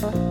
Bye.